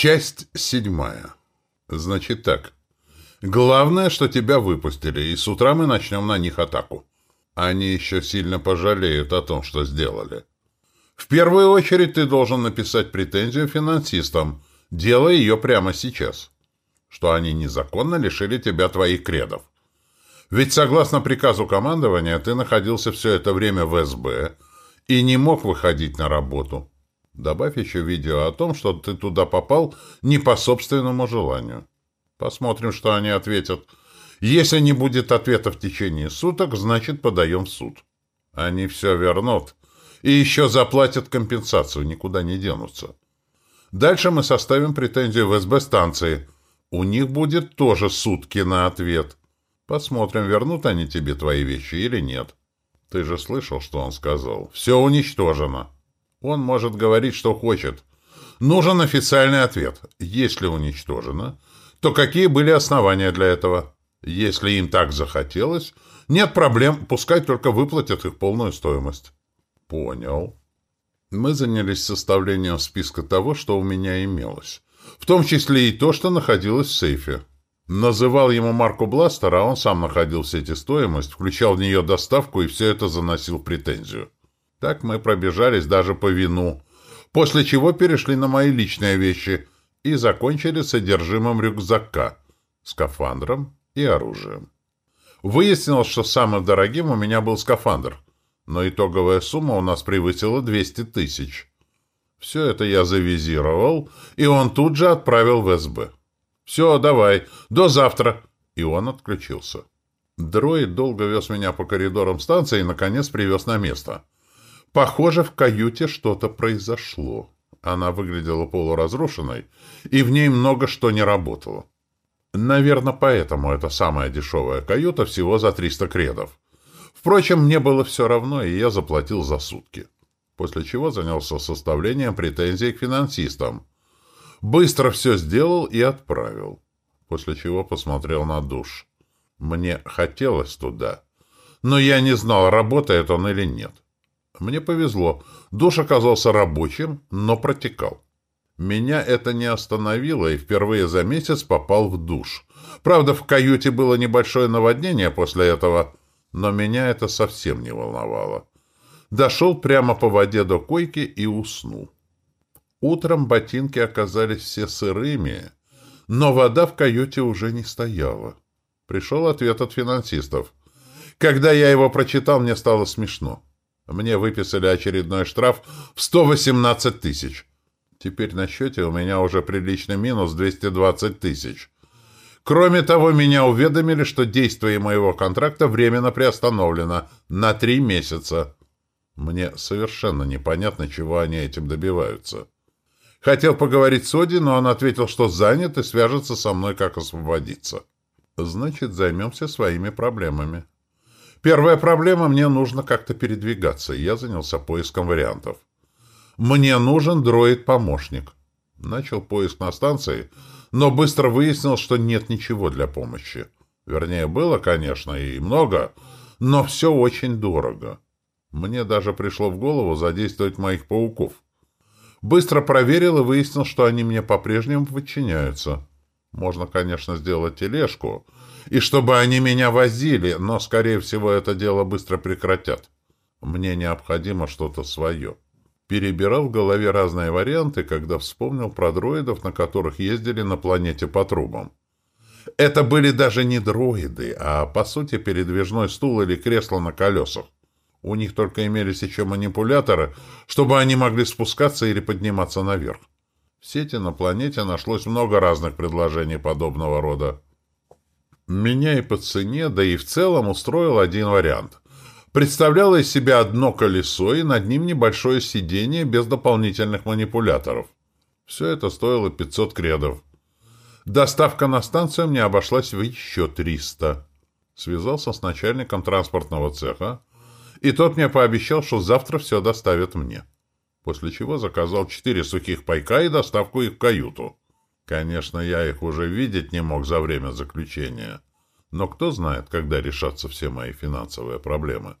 Часть седьмая. Значит так. Главное, что тебя выпустили, и с утра мы начнем на них атаку. Они еще сильно пожалеют о том, что сделали. В первую очередь ты должен написать претензию финансистам, делая ее прямо сейчас, что они незаконно лишили тебя твоих кредов. Ведь согласно приказу командования ты находился все это время в СБ и не мог выходить на работу. Добавь еще видео о том, что ты туда попал не по собственному желанию. Посмотрим, что они ответят. Если не будет ответа в течение суток, значит, подаем в суд. Они все вернут. И еще заплатят компенсацию, никуда не денутся. Дальше мы составим претензию в СБ-станции. У них будет тоже сутки на ответ. Посмотрим, вернут они тебе твои вещи или нет. Ты же слышал, что он сказал. Все уничтожено. Он может говорить, что хочет. Нужен официальный ответ. Если уничтожено, то какие были основания для этого? Если им так захотелось, нет проблем, пускай только выплатят их полную стоимость. Понял. Мы занялись составлением списка того, что у меня имелось. В том числе и то, что находилось в сейфе. Называл ему марку бластера, а он сам находил все эти стоимость, включал в нее доставку и все это заносил в претензию. Так мы пробежались даже по вину, после чего перешли на мои личные вещи и закончили содержимым рюкзака, скафандром и оружием. Выяснилось, что самым дорогим у меня был скафандр, но итоговая сумма у нас превысила 200 тысяч. Все это я завизировал, и он тут же отправил в СБ. «Все, давай, до завтра!» И он отключился. Дроид долго вез меня по коридорам станции и, наконец, привез на место — Похоже, в каюте что-то произошло. Она выглядела полуразрушенной, и в ней много что не работало. Наверное, поэтому эта самая дешевая каюта всего за 300 кредов. Впрочем, мне было все равно, и я заплатил за сутки. После чего занялся составлением претензий к финансистам. Быстро все сделал и отправил. После чего посмотрел на душ. Мне хотелось туда. Но я не знал, работает он или нет. Мне повезло. Душ оказался рабочим, но протекал. Меня это не остановило, и впервые за месяц попал в душ. Правда, в каюте было небольшое наводнение после этого, но меня это совсем не волновало. Дошел прямо по воде до койки и уснул. Утром ботинки оказались все сырыми, но вода в каюте уже не стояла. Пришел ответ от финансистов. Когда я его прочитал, мне стало смешно. Мне выписали очередной штраф в 118 тысяч. Теперь на счете у меня уже приличный минус 220 тысяч. Кроме того, меня уведомили, что действие моего контракта временно приостановлено на три месяца. Мне совершенно непонятно, чего они этим добиваются. Хотел поговорить с Оди, но он ответил, что занят и свяжется со мной, как освободиться. Значит, займемся своими проблемами. Первая проблема — мне нужно как-то передвигаться, и я занялся поиском вариантов. Мне нужен дроид-помощник. Начал поиск на станции, но быстро выяснил, что нет ничего для помощи. Вернее, было, конечно, и много, но все очень дорого. Мне даже пришло в голову задействовать моих пауков. Быстро проверил и выяснил, что они мне по-прежнему подчиняются. Можно, конечно, сделать тележку — и чтобы они меня возили, но, скорее всего, это дело быстро прекратят. Мне необходимо что-то свое. Перебирал в голове разные варианты, когда вспомнил про дроидов, на которых ездили на планете по трубам. Это были даже не дроиды, а, по сути, передвижной стул или кресло на колесах. У них только имелись еще манипуляторы, чтобы они могли спускаться или подниматься наверх. В сети на планете нашлось много разных предложений подобного рода. Меня и по цене, да и в целом устроил один вариант. Представляло из себя одно колесо и над ним небольшое сиденье без дополнительных манипуляторов. Все это стоило 500 кредов. Доставка на станцию мне обошлась в еще 300. Связался с начальником транспортного цеха, и тот мне пообещал, что завтра все доставят мне. После чего заказал четыре сухих пайка и доставку их в каюту. Конечно, я их уже видеть не мог за время заключения. Но кто знает, когда решатся все мои финансовые проблемы.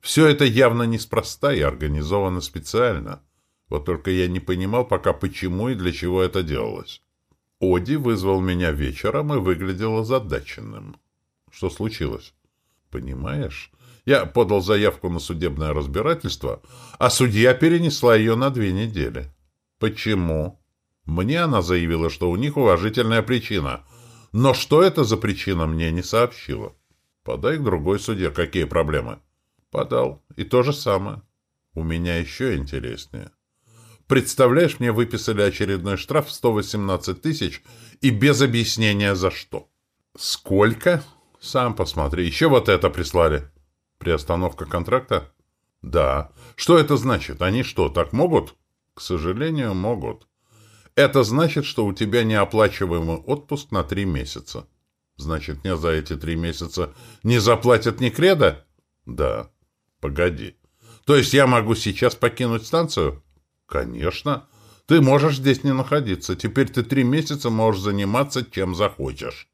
Все это явно неспроста и организовано специально. Вот только я не понимал пока, почему и для чего это делалось. Оди вызвал меня вечером и выглядел озадаченным. Что случилось? Понимаешь? Я подал заявку на судебное разбирательство, а судья перенесла ее на две недели. Почему? Мне она заявила, что у них уважительная причина. Но что это за причина, мне не сообщила. Подай к другой суде, какие проблемы. Подал. И то же самое. У меня еще интереснее. Представляешь, мне выписали очередной штраф в 118 тысяч и без объяснения за что. Сколько? Сам посмотри. Еще вот это прислали. Приостановка контракта? Да. Что это значит? Они что, так могут? К сожалению, могут. Это значит, что у тебя неоплачиваемый отпуск на три месяца. Значит, мне за эти три месяца не заплатят ни креда? Да. Погоди. То есть я могу сейчас покинуть станцию? Конечно. Ты можешь здесь не находиться. Теперь ты три месяца можешь заниматься чем захочешь.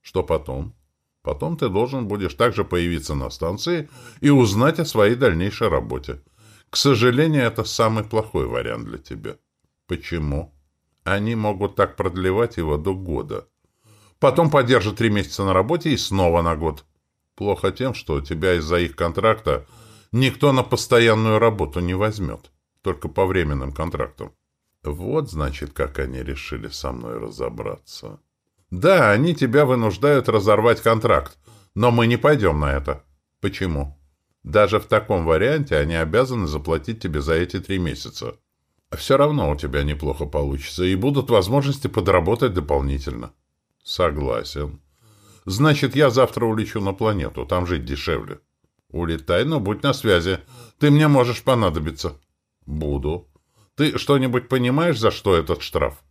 Что потом? Потом ты должен будешь также появиться на станции и узнать о своей дальнейшей работе. К сожалению, это самый плохой вариант для тебя. Почему? Они могут так продлевать его до года. Потом подержат три месяца на работе и снова на год. Плохо тем, что тебя из-за их контракта никто на постоянную работу не возьмет. Только по временным контрактам. Вот, значит, как они решили со мной разобраться. Да, они тебя вынуждают разорвать контракт, но мы не пойдем на это. Почему? Даже в таком варианте они обязаны заплатить тебе за эти три месяца. Все равно у тебя неплохо получится, и будут возможности подработать дополнительно. Согласен. Значит, я завтра улечу на планету, там жить дешевле. Улетай, но будь на связи. Ты мне можешь понадобиться. Буду. Ты что-нибудь понимаешь, за что этот штраф?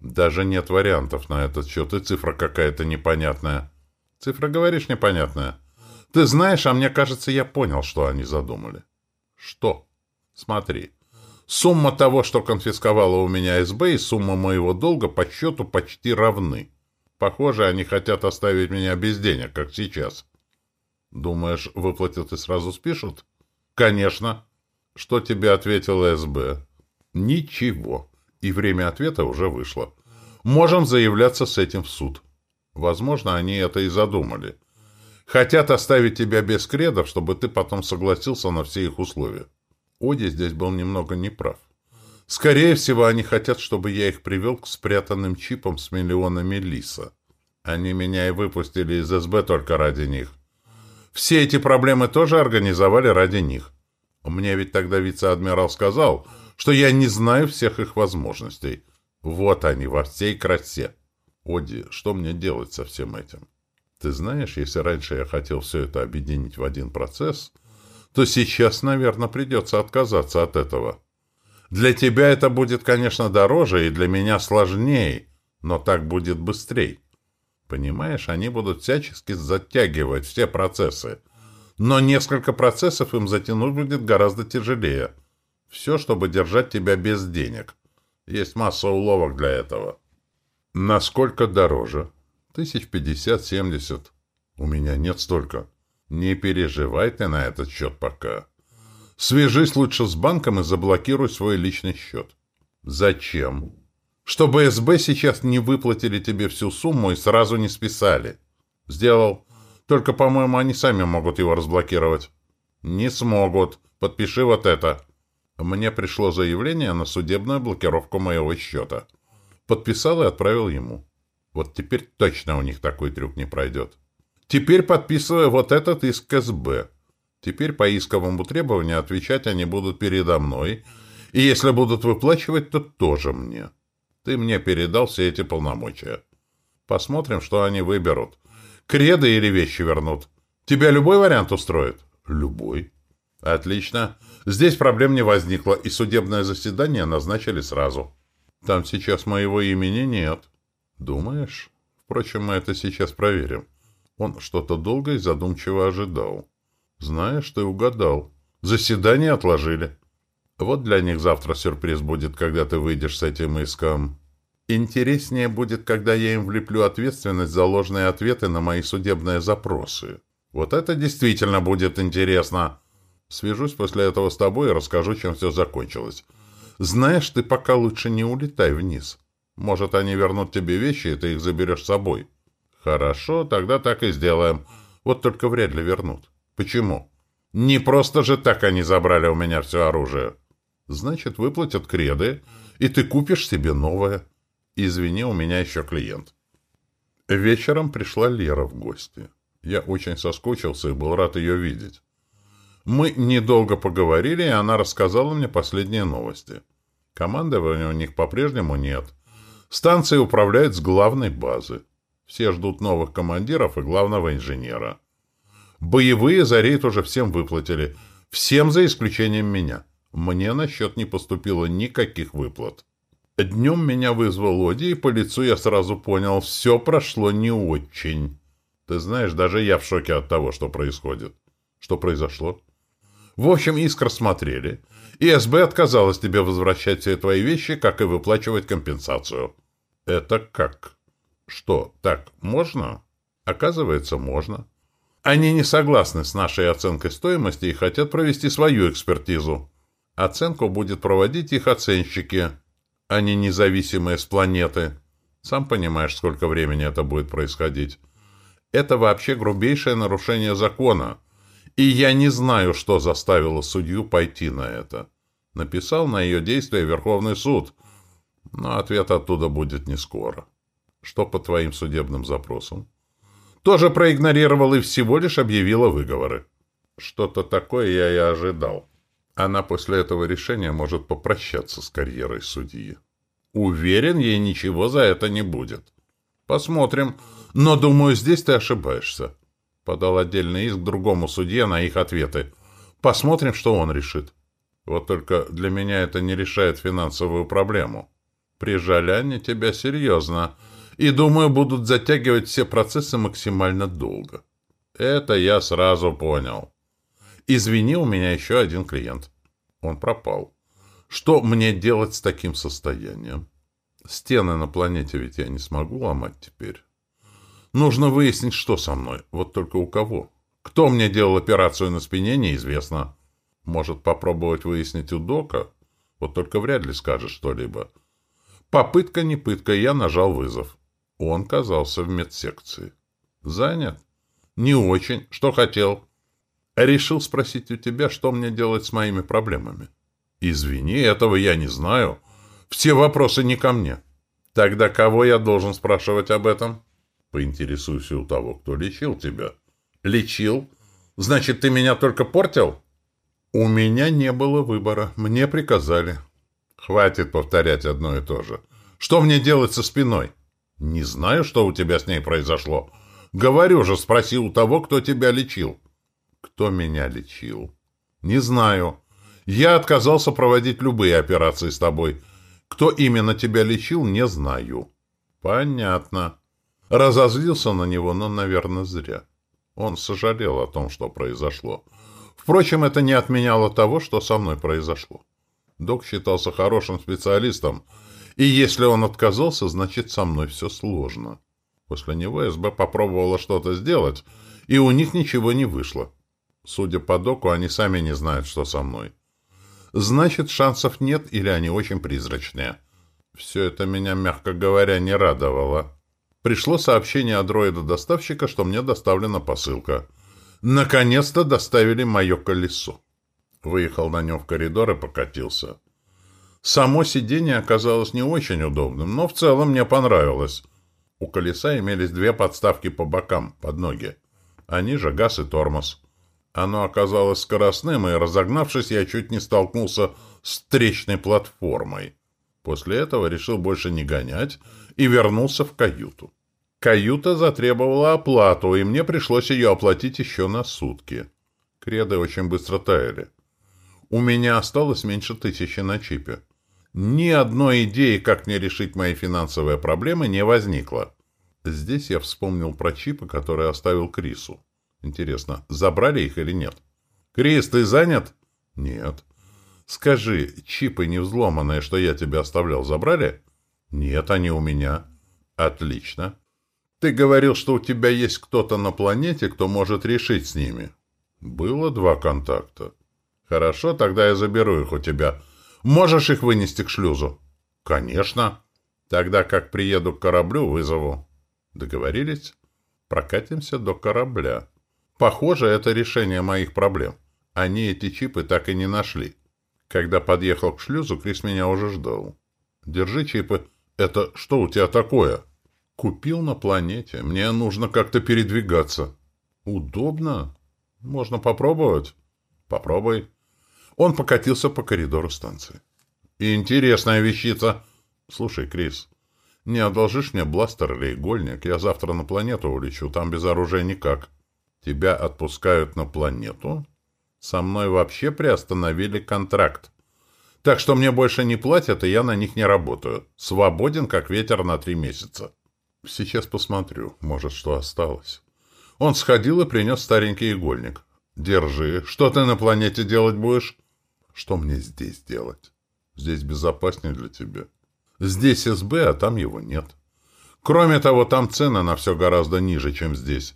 Даже нет вариантов на этот счет, и цифра какая-то непонятная. Цифра, говоришь, непонятная? Ты знаешь, а мне кажется, я понял, что они задумали. Что? Смотри. Сумма того, что конфисковала у меня СБ, и сумма моего долга по счету почти равны. Похоже, они хотят оставить меня без денег, как сейчас. Думаешь, выплатят и сразу спишут? Конечно. Что тебе ответил СБ? Ничего. И время ответа уже вышло. Можем заявляться с этим в суд. Возможно, они это и задумали. Хотят оставить тебя без кредов, чтобы ты потом согласился на все их условия. Оди здесь был немного неправ. Скорее всего, они хотят, чтобы я их привел к спрятанным чипам с миллионами лиса. Они меня и выпустили из СБ только ради них. Все эти проблемы тоже организовали ради них. Мне ведь тогда вице-адмирал сказал, что я не знаю всех их возможностей. Вот они во всей красе. Оди, что мне делать со всем этим? Ты знаешь, если раньше я хотел все это объединить в один процесс, то сейчас, наверное, придется отказаться от этого. Для тебя это будет, конечно, дороже и для меня сложнее, но так будет быстрее. Понимаешь, они будут всячески затягивать все процессы. Но несколько процессов им затянуть будет гораздо тяжелее. Все, чтобы держать тебя без денег. Есть масса уловок для этого. Насколько дороже? Тысяч пятьдесят-семьдесят. У меня нет столько. Не переживай ты на этот счет пока. Свяжись лучше с банком и заблокируй свой личный счет. Зачем? Чтобы СБ сейчас не выплатили тебе всю сумму и сразу не списали. Сделал. Только, по-моему, они сами могут его разблокировать. Не смогут. Подпиши вот это. Мне пришло заявление на судебную блокировку моего счета. Подписал и отправил ему. Вот теперь точно у них такой трюк не пройдет. Теперь подписываю вот этот иск СБ. Теперь по исковому требованию отвечать они будут передо мной, и если будут выплачивать, то тоже мне. Ты мне передал все эти полномочия. Посмотрим, что они выберут. Креды или вещи вернут. Тебя любой вариант устроит? Любой. Отлично. Здесь проблем не возникло, и судебное заседание назначили сразу. Там сейчас моего имени нет. Думаешь? Впрочем, мы это сейчас проверим. Он что-то долго и задумчиво ожидал. Знаешь, ты угадал. Заседание отложили. Вот для них завтра сюрприз будет, когда ты выйдешь с этим иском. Интереснее будет, когда я им влеплю ответственность за ложные ответы на мои судебные запросы. Вот это действительно будет интересно. Свяжусь после этого с тобой и расскажу, чем все закончилось. Знаешь, ты пока лучше не улетай вниз. Может, они вернут тебе вещи, и ты их заберешь с собой. Хорошо, тогда так и сделаем. Вот только вряд ли вернут. Почему? Не просто же так они забрали у меня все оружие. Значит, выплатят креды, и ты купишь себе новое. Извини, у меня еще клиент. Вечером пришла Лера в гости. Я очень соскучился и был рад ее видеть. Мы недолго поговорили, и она рассказала мне последние новости. Командования у них по-прежнему нет. Станция управляет с главной базы. Все ждут новых командиров и главного инженера. Боевые за рейд уже всем выплатили. Всем за исключением меня. Мне на счет не поступило никаких выплат. Днем меня вызвал Оди, и по лицу я сразу понял, все прошло не очень. Ты знаешь, даже я в шоке от того, что происходит. Что произошло? В общем, искр смотрели, и СБ отказалась тебе возвращать все твои вещи, как и выплачивать компенсацию. Это как? Что, так можно? Оказывается, можно. Они не согласны с нашей оценкой стоимости и хотят провести свою экспертизу. Оценку будет проводить их оценщики, а не независимые с планеты. Сам понимаешь, сколько времени это будет происходить. Это вообще грубейшее нарушение закона. И я не знаю, что заставило судью пойти на это. Написал на ее действия Верховный суд, но ответ оттуда будет не скоро. Что по твоим судебным запросам? Тоже проигнорировал и всего лишь объявила выговоры. Что-то такое я и ожидал. Она после этого решения может попрощаться с карьерой судьи. Уверен, ей ничего за это не будет. Посмотрим. Но, думаю, здесь ты ошибаешься. Подал отдельный иск другому судье на их ответы. Посмотрим, что он решит. Вот только для меня это не решает финансовую проблему. Прижали они тебя серьезно. И, думаю, будут затягивать все процессы максимально долго. Это я сразу понял. Извини, у меня еще один клиент. Он пропал. Что мне делать с таким состоянием? Стены на планете ведь я не смогу ломать теперь. Нужно выяснить, что со мной. Вот только у кого. Кто мне делал операцию на спине, неизвестно. Может, попробовать выяснить у Дока? Вот только вряд ли скажет что-либо. Попытка не пытка, я нажал вызов. Он казался в медсекции. Занят? Не очень. Что хотел? Решил спросить у тебя, что мне делать с моими проблемами. Извини, этого я не знаю. Все вопросы не ко мне. Тогда кого я должен спрашивать об этом? Поинтересуйся у того, кто лечил тебя. Лечил? Значит, ты меня только портил? У меня не было выбора. Мне приказали. Хватит повторять одно и то же. Что мне делать со спиной? Не знаю, что у тебя с ней произошло. Говорю же, спроси у того, кто тебя лечил. Кто меня лечил? Не знаю. Я отказался проводить любые операции с тобой. Кто именно тебя лечил, не знаю. Понятно. Разозлился на него, но, наверное, зря. Он сожалел о том, что произошло. Впрочем, это не отменяло того, что со мной произошло. Док считался хорошим специалистом, и если он отказался, значит, со мной все сложно. После него СБ попробовала что-то сделать, и у них ничего не вышло. Судя по доку, они сами не знают, что со мной. Значит, шансов нет или они очень призрачные. Все это меня, мягко говоря, не радовало. Пришло сообщение от дроида-доставщика, что мне доставлена посылка. Наконец-то доставили мое колесо. Выехал на нем в коридор и покатился. Само сиденье оказалось не очень удобным, но в целом мне понравилось. У колеса имелись две подставки по бокам, под ноги. Они же газ и тормоз. Оно оказалось скоростным, и, разогнавшись, я чуть не столкнулся с встречной платформой. После этого решил больше не гонять и вернулся в каюту. Каюта затребовала оплату, и мне пришлось ее оплатить еще на сутки. Креды очень быстро таяли. У меня осталось меньше тысячи на чипе. Ни одной идеи, как мне решить мои финансовые проблемы, не возникло. Здесь я вспомнил про чипы, которые оставил Крису. Интересно, забрали их или нет? Крис, ты занят? Нет. Скажи, чипы не взломанные, что я тебе оставлял, забрали? Нет, они у меня. Отлично. Ты говорил, что у тебя есть кто-то на планете, кто может решить с ними. Было два контакта. Хорошо, тогда я заберу их у тебя. Можешь их вынести к шлюзу? Конечно. Тогда как приеду к кораблю, вызову. Договорились? Прокатимся до корабля. Похоже, это решение моих проблем. Они эти чипы так и не нашли. Когда подъехал к шлюзу, Крис меня уже ждал. Держи чипы. Это что у тебя такое? Купил на планете. Мне нужно как-то передвигаться. Удобно? Можно попробовать? Попробуй. Он покатился по коридору станции. Интересная вещица. Слушай, Крис, не одолжишь мне бластер или игольник? Я завтра на планету улечу, там без оружия никак. Тебя отпускают на планету? Со мной вообще приостановили контракт. Так что мне больше не платят, и я на них не работаю. Свободен, как ветер на три месяца. Сейчас посмотрю, может, что осталось. Он сходил и принес старенький игольник. Держи. Что ты на планете делать будешь? Что мне здесь делать? Здесь безопаснее для тебя. Здесь СБ, а там его нет. Кроме того, там цены на все гораздо ниже, чем здесь.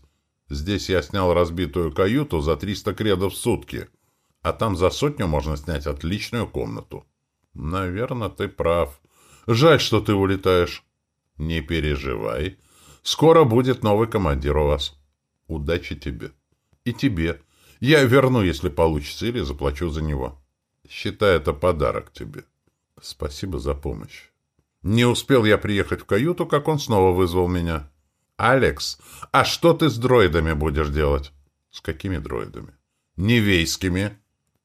Здесь я снял разбитую каюту за 300 кредов в сутки, а там за сотню можно снять отличную комнату. Наверное, ты прав. Жаль, что ты улетаешь. Не переживай. Скоро будет новый командир у вас. Удачи тебе. И тебе. Я верну, если получится, или заплачу за него. Считай это подарок тебе. Спасибо за помощь. Не успел я приехать в каюту, как он снова вызвал меня. «Алекс, а что ты с дроидами будешь делать?» «С какими дроидами?» «Невейскими».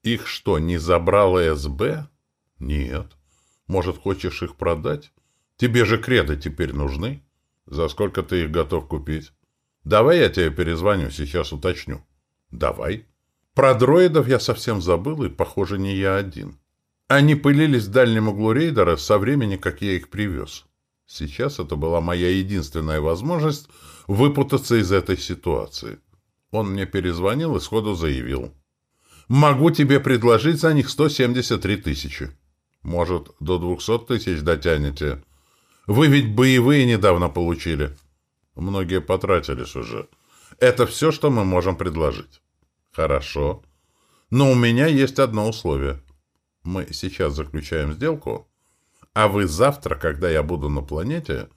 «Их что, не забрала СБ?» «Нет». «Может, хочешь их продать? Тебе же креды теперь нужны. За сколько ты их готов купить?» «Давай я тебе перезвоню, сейчас уточню». «Давай». Про дроидов я совсем забыл, и, похоже, не я один. Они пылились в дальнем углу рейдера со времени, как я их привез. Сейчас это была моя единственная возможность выпутаться из этой ситуации. Он мне перезвонил и сходу заявил. «Могу тебе предложить за них 173 тысячи. Может, до 200 тысяч дотянете? Вы ведь боевые недавно получили». Многие потратились уже. Это все, что мы можем предложить. Хорошо. Но у меня есть одно условие. Мы сейчас заключаем сделку, а вы завтра, когда я буду на планете,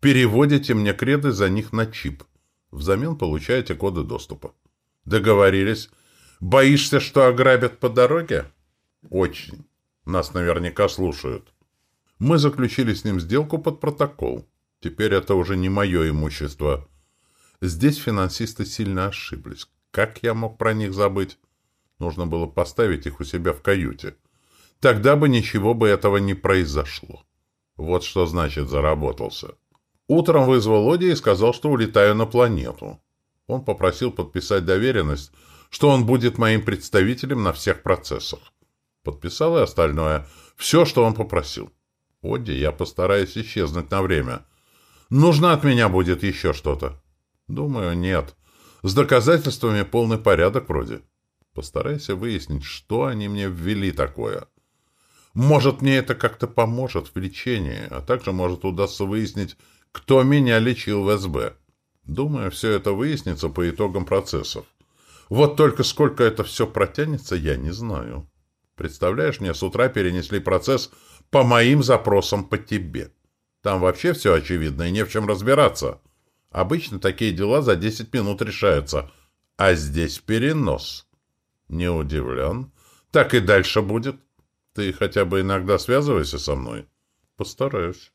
переводите мне креды за них на чип. Взамен получаете коды доступа. Договорились? Боишься, что ограбят по дороге? Очень. Нас наверняка слушают. Мы заключили с ним сделку под протокол. Теперь это уже не мое имущество. Здесь финансисты сильно ошиблись. Как я мог про них забыть? Нужно было поставить их у себя в каюте. Тогда бы ничего бы этого не произошло. Вот что значит заработался. Утром вызвал Оди и сказал, что улетаю на планету. Он попросил подписать доверенность, что он будет моим представителем на всех процессах. Подписал и остальное. Все, что он попросил. Оди, я постараюсь исчезнуть на время. Нужно от меня будет еще что-то. Думаю, нет. С доказательствами полный порядок вроде. Постарайся выяснить, что они мне ввели такое. Может, мне это как-то поможет в лечении, а также может удастся выяснить, кто меня лечил в СБ. Думаю, все это выяснится по итогам процессов. Вот только сколько это все протянется, я не знаю. Представляешь, мне с утра перенесли процесс по моим запросам по тебе. Там вообще все очевидно и не в чем разбираться. Обычно такие дела за 10 минут решаются, а здесь перенос. Не удивлен. Так и дальше будет. Ты хотя бы иногда связывайся со мной. Постараюсь.